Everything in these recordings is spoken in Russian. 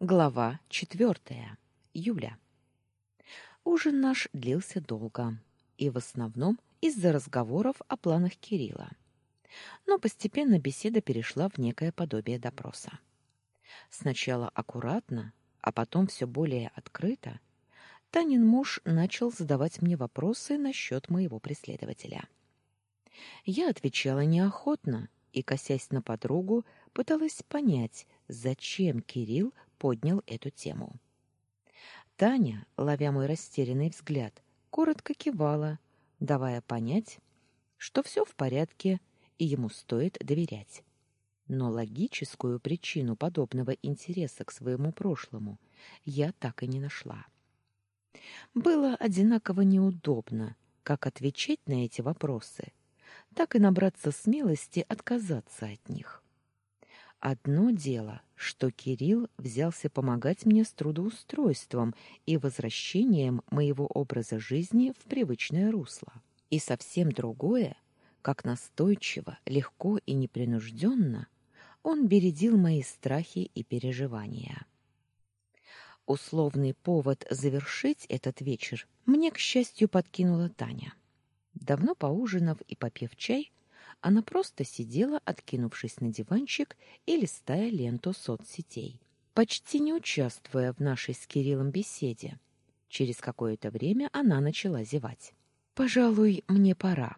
Глава четвертая. Юля. Ужин наш длился долго, и в основном из-за разговоров о планах Кирилла. Но постепенно беседа перешла в некое подобие допроса. Сначала аккуратно, а потом все более открыто, Танин муж начал задавать мне вопросы насчет моего преследователя. Я отвечала неохотно и, косясь на подругу, пыталась понять, зачем Кирилл поднял эту тему. Таня, ловя мой растерянный взгляд, коротко кивала, давая понять, что все в порядке и ему стоит доверять. Но логическую причину подобного интереса к своему прошлому я так и не нашла. Было одинаково неудобно, как отвечать на эти вопросы, так и набраться смелости отказаться от них. Одно дело, что Кирилл взялся помогать мне с трудоустройством и возвращением моего образа жизни в привычное русло. И совсем другое, как настойчиво, легко и непринужденно он бередил мои страхи и переживания. Условный повод завершить этот вечер мне, к счастью, подкинула Таня. Давно поужинав и попив чай, она просто сидела, откинувшись на диванчик и листая ленту соцсетей, почти не участвуя в нашей с Кириллом беседе. Через какое-то время она начала зевать. «Пожалуй, мне пора».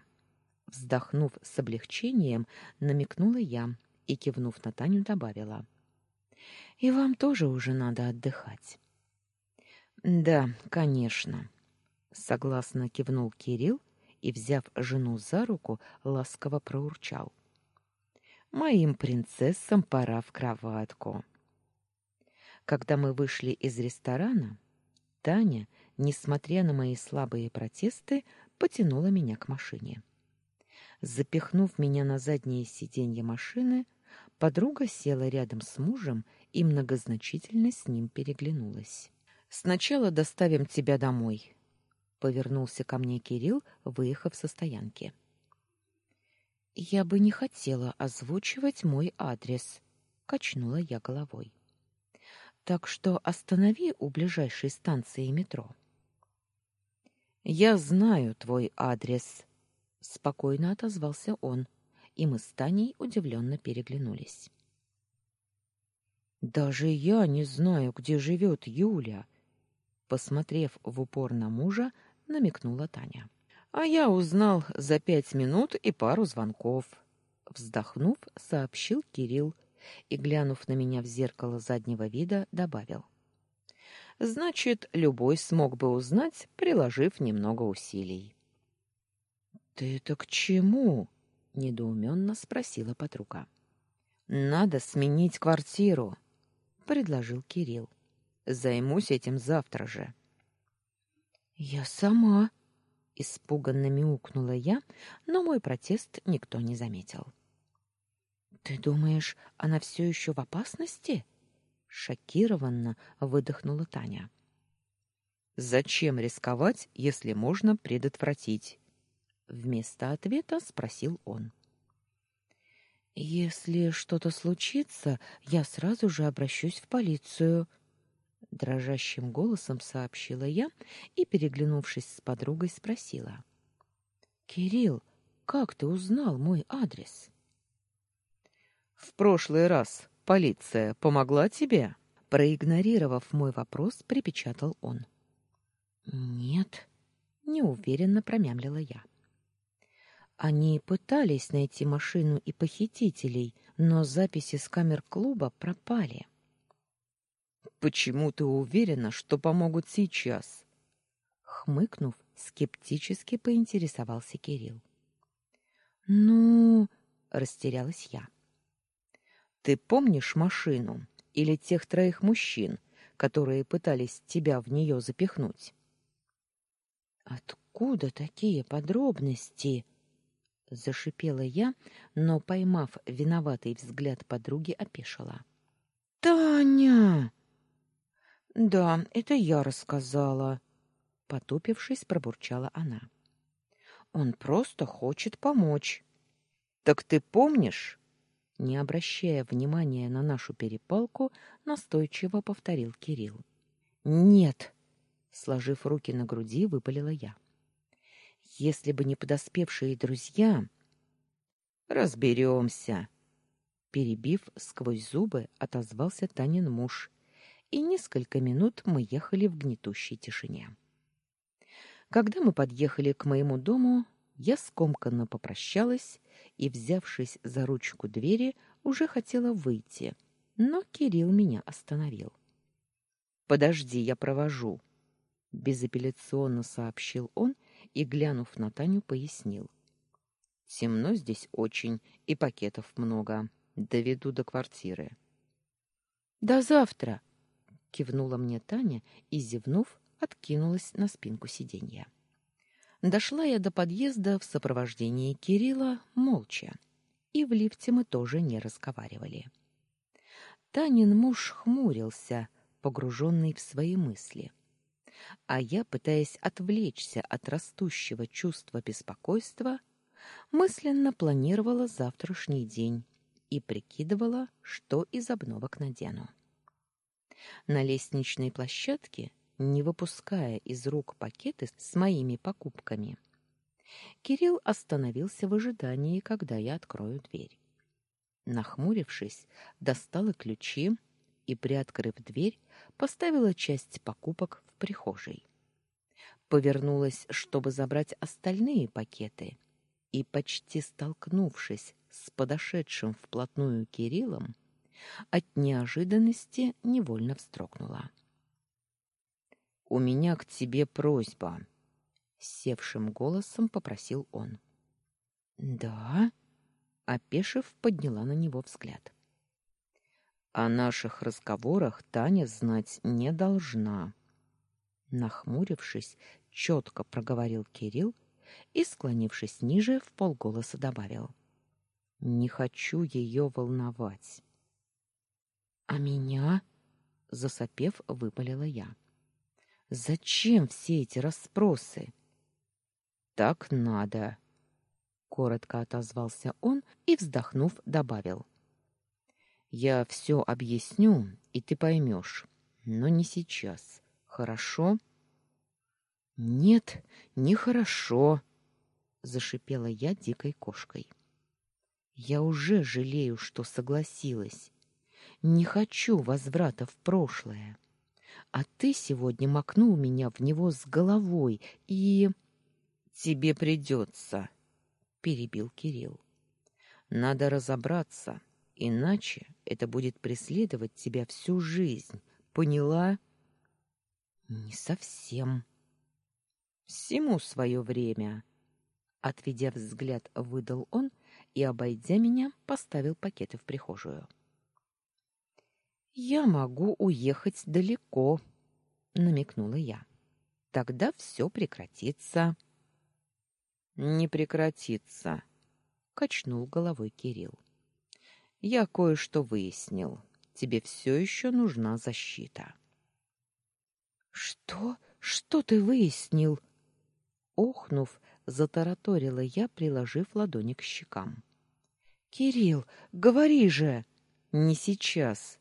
Вздохнув с облегчением, намекнула я и, кивнув на Таню, добавила. «И вам тоже уже надо отдыхать». «Да, конечно», — согласно кивнул Кирилл и, взяв жену за руку, ласково проурчал. «Моим принцессам пора в кроватку». Когда мы вышли из ресторана, Таня, несмотря на мои слабые протесты, потянула меня к машине. Запихнув меня на заднее сиденье машины, подруга села рядом с мужем и многозначительно с ним переглянулась. «Сначала доставим тебя домой», повернулся ко мне Кирилл, выехав со стоянки. Я бы не хотела озвучивать мой адрес, качнула я головой. Так что останови у ближайшей станции метро. Я знаю твой адрес, спокойно отозвался он, и мы с Таней удивленно переглянулись. Даже я не знаю, где живет Юля. Посмотрев в упор на мужа, намекнула Таня. А я узнал за пять минут и пару звонков, вздохнув, сообщил Кирилл и глянув на меня в зеркало заднего вида, добавил: Значит, любой смог бы узнать, приложив немного усилий. Ты это к чему? недоуменно спросила подруга. Надо сменить квартиру, предложил Кирилл. Займусь этим завтра же. Я сама, испуганно мяукнула я, но мой протест никто не заметил. Ты думаешь, она все еще в опасности? шокированно выдохнула Таня. Зачем рисковать, если можно предотвратить? вместо ответа спросил он. Если что-то случится, я сразу же обращусь в полицию, дрожащим голосом сообщила я и, переглянувшись с подругой, спросила: "Кирилл, как ты узнал мой адрес?" В прошлый раз полиция помогла тебе? Проигнорировав мой вопрос, припечатал он. Нет, неуверенно промямлила я. Они пытались найти машину и похитителей, но записи с камер клуба пропали. Почему ты уверена, что помогут сейчас? Хмыкнув, скептически поинтересовался Кирилл. Ну, растерялась я. Ты помнишь машину или тех троих мужчин, которые пытались тебя в нее запихнуть? Откуда такие подробности? зашипела я, но поймав виноватый взгляд подруги, опешила. Таня, да, это я рассказала, потупившись, пробурчала она. Он просто хочет помочь. Так ты помнишь? не обращая внимания на нашу перепалку, настойчиво повторил Кирилл. «Нет!» — сложив руки на груди, выпалила я. «Если бы не подоспевшие друзья...» «Разберемся!» Перебив сквозь зубы, отозвался Танин муж, и несколько минут мы ехали в гнетущей тишине. Когда мы подъехали к моему дому, я скомканно попрощалась и, взявшись за ручку двери, уже хотела выйти, но Кирилл меня остановил. «Подожди, я провожу», — безапелляционно сообщил он и, глянув на Таню, пояснил. «Темно здесь очень, и пакетов много. Доведу до квартиры». «До завтра!» — кивнула мне Таня и, зевнув, откинулась на спинку сиденья. Дошла я до подъезда в сопровождении Кирилла молча, и в лифте мы тоже не разговаривали. Танин муж хмурился, погруженный в свои мысли. А я, пытаясь отвлечься от растущего чувства беспокойства, мысленно планировала завтрашний день и прикидывала, что из обновок надену. На лестничной площадке не выпуская из рук пакеты с моими покупками. Кирилл остановился в ожидании, когда я открою дверь. Нахмурившись, достала ключи и, приоткрыв дверь, поставила часть покупок в прихожей. Повернулась, чтобы забрать остальные пакеты, и, почти столкнувшись с подошедшим вплотную Кириллом, от неожиданности невольно встрогнула. У меня к тебе просьба, севшим голосом попросил он. Да? Опешив, подняла на него взгляд. О наших разговорах Таня знать не должна. Нахмурившись, четко проговорил Кирилл и, склонившись ниже, в полголоса добавил: "Не хочу ее волновать". "А меня?" засопев, выпалила я. Зачем все эти расспросы? Так надо, коротко отозвался он и, вздохнув, добавил: Я все объясню, и ты поймешь, но не сейчас. Хорошо? Нет, не хорошо, зашипела я дикой кошкой. Я уже жалею, что согласилась. Не хочу возврата в прошлое. А ты сегодня макнул меня в него с головой и тебе придется, перебил Кирилл. Надо разобраться, иначе это будет преследовать тебя всю жизнь. Поняла? Не совсем. Всему свое время, отведя взгляд, выдал он и, обойдя меня, поставил пакеты в прихожую. Я могу уехать далеко, намекнула я. Тогда все прекратится. Не прекратится, качнул головой Кирилл. Я кое-что выяснил. Тебе все еще нужна защита. Что? Что ты выяснил? Охнув, затараторила я, приложив ладони к щекам. Кирилл, говори же. Не сейчас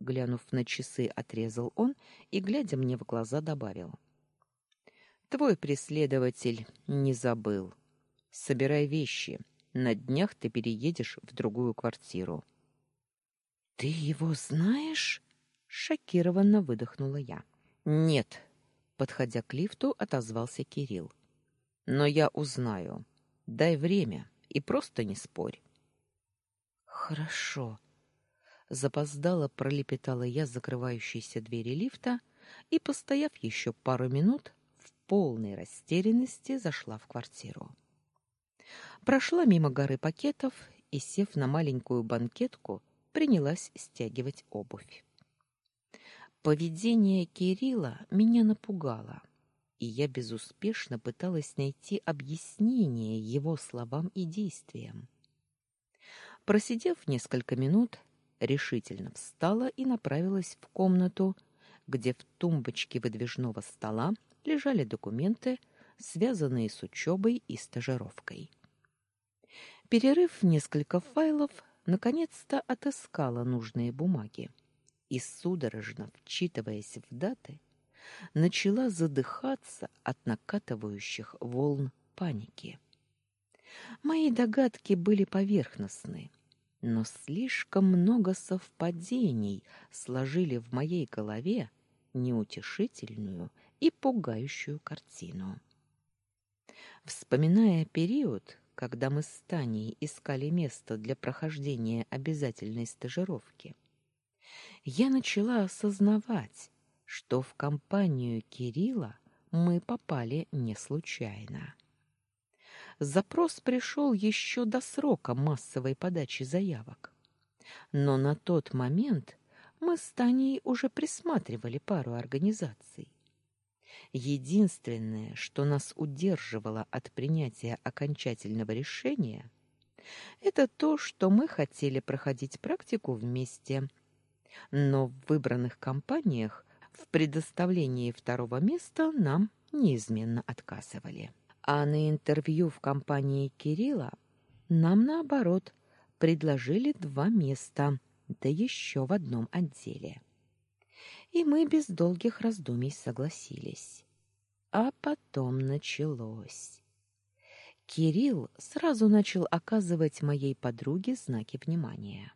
глянув на часы, отрезал он и глядя мне в глаза, добавил: Твой преследователь не забыл. Собирай вещи. На днях ты переедешь в другую квартиру. Ты его знаешь? шокированно выдохнула я. Нет, подходя к лифту, отозвался Кирилл. Но я узнаю. Дай время и просто не спорь. Хорошо, запоздало пролепетала я закрывающейся двери лифта и, постояв еще пару минут, в полной растерянности зашла в квартиру. Прошла мимо горы пакетов и, сев на маленькую банкетку, принялась стягивать обувь. Поведение Кирилла меня напугало, и я безуспешно пыталась найти объяснение его словам и действиям. Просидев несколько минут, решительно встала и направилась в комнату, где в тумбочке выдвижного стола лежали документы, связанные с учебой и стажировкой. Перерыв несколько файлов, наконец-то отыскала нужные бумаги и, судорожно вчитываясь в даты, начала задыхаться от накатывающих волн паники. Мои догадки были поверхностны, но слишком много совпадений сложили в моей голове неутешительную и пугающую картину. Вспоминая период, когда мы с Таней искали место для прохождения обязательной стажировки, я начала осознавать, что в компанию Кирилла мы попали не случайно. Запрос пришел еще до срока массовой подачи заявок. Но на тот момент мы с Таней уже присматривали пару организаций. Единственное, что нас удерживало от принятия окончательного решения, это то, что мы хотели проходить практику вместе. Но в выбранных компаниях в предоставлении второго места нам неизменно отказывали. А на интервью в компании Кирилла нам, наоборот, предложили два места, да еще в одном отделе и мы без долгих раздумий согласились. А потом началось. Кирилл сразу начал оказывать моей подруге знаки внимания.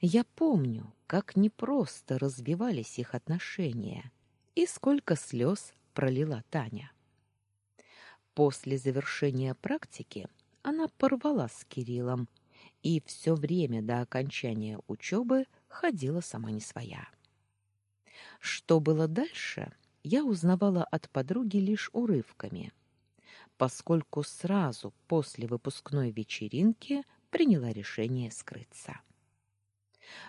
Я помню, как непросто развивались их отношения и сколько слез пролила Таня. После завершения практики она порвала с Кириллом и все время до окончания учебы ходила сама не своя. Что было дальше, я узнавала от подруги лишь урывками, поскольку сразу после выпускной вечеринки приняла решение скрыться.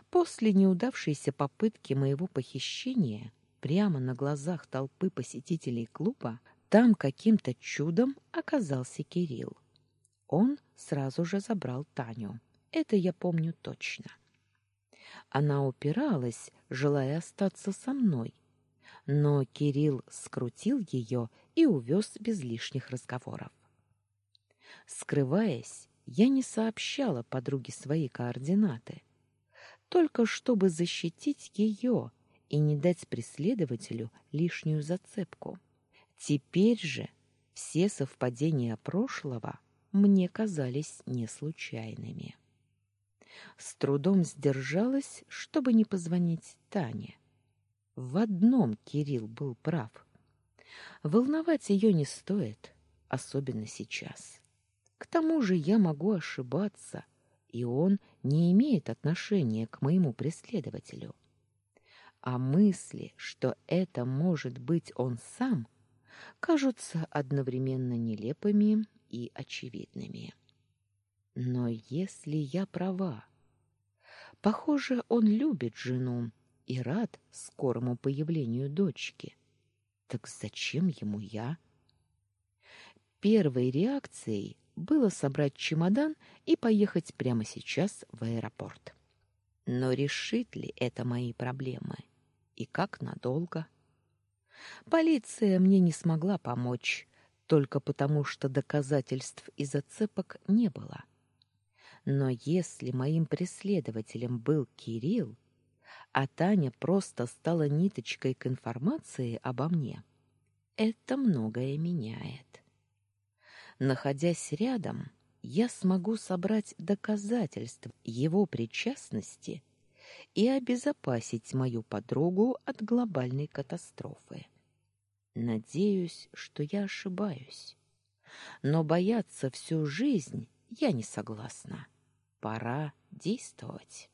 После неудавшейся попытки моего похищения прямо на глазах толпы посетителей клуба там каким-то чудом оказался Кирилл. Он сразу же забрал Таню. Это я помню точно. Она упиралась, желая остаться со мной, но Кирилл скрутил ее и увез без лишних разговоров. Скрываясь, я не сообщала подруге свои координаты, только чтобы защитить ее и не дать преследователю лишнюю зацепку. Теперь же все совпадения прошлого мне казались не случайными с трудом сдержалась, чтобы не позвонить Тане. В одном Кирилл был прав. Волновать ее не стоит, особенно сейчас. К тому же я могу ошибаться, и он не имеет отношения к моему преследователю. А мысли, что это может быть он сам, кажутся одновременно нелепыми и очевидными. Но если я права, Похоже, он любит жену и рад скорому появлению дочки. Так зачем ему я? Первой реакцией было собрать чемодан и поехать прямо сейчас в аэропорт. Но решит ли это мои проблемы? И как надолго? Полиция мне не смогла помочь, только потому что доказательств и зацепок не было. Но если моим преследователем был Кирилл, а Таня просто стала ниточкой к информации обо мне, это многое меняет. Находясь рядом, я смогу собрать доказательства его причастности и обезопасить мою подругу от глобальной катастрофы. Надеюсь, что я ошибаюсь. Но бояться всю жизнь я не согласна. Пора действовать.